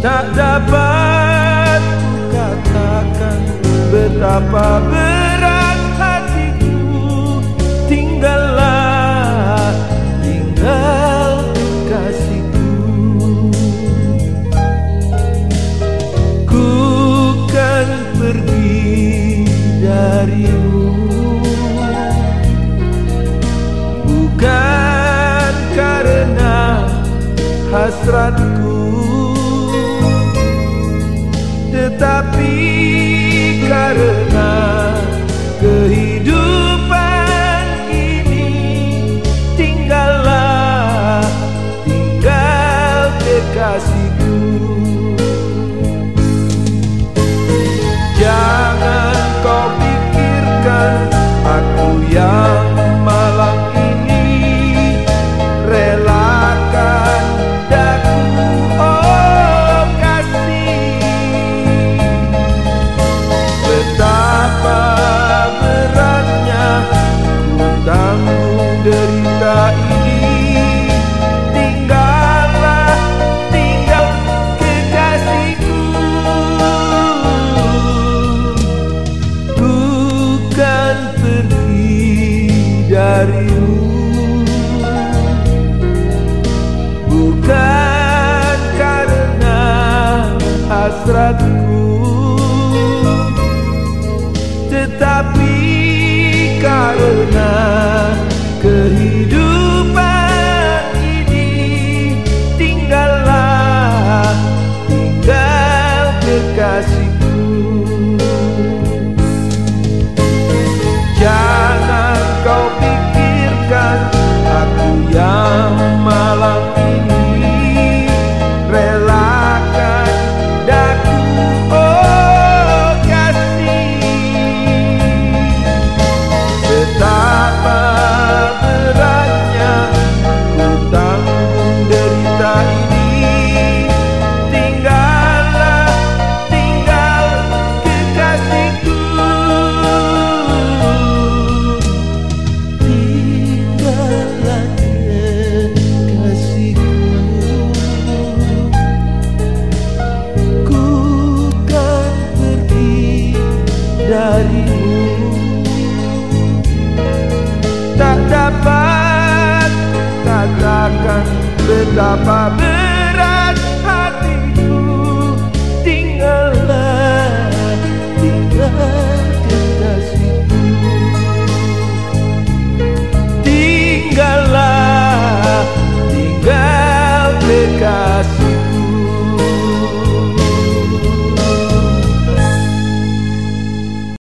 Tak dapat katakan Betapa berat hatiku. Tinggallah Tinggal kasihku. Ku kan pergi darimu. Bukan karena hasratku. tapi karena hasratku Tetapi karena darimu. Tak dapat katakan betapa besar